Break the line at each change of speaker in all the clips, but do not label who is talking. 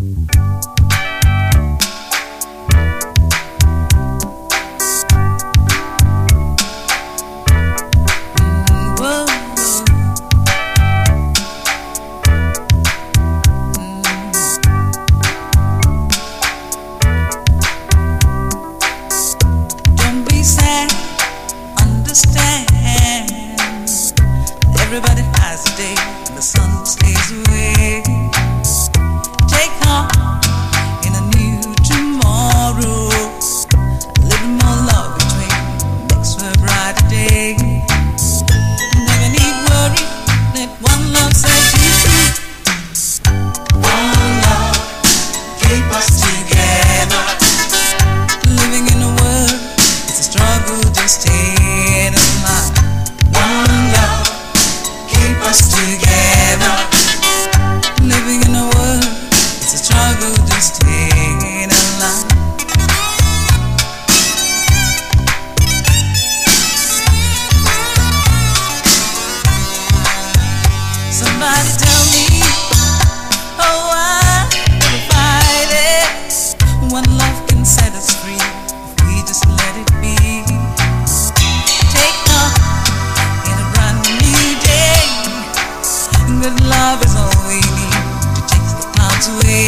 love is all we need to take the clouds away.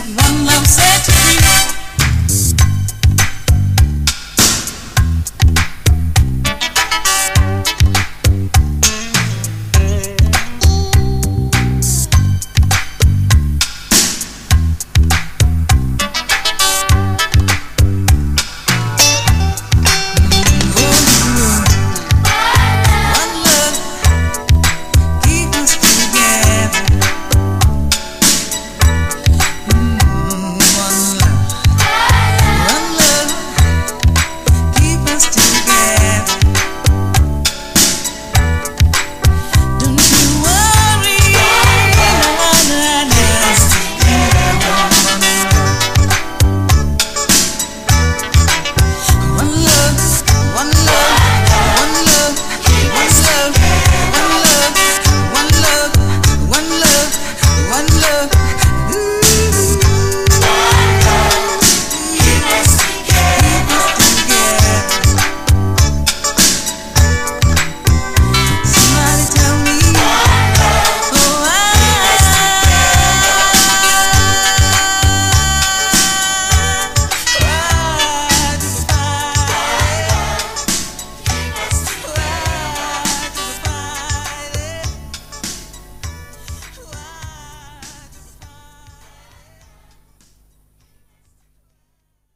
one love set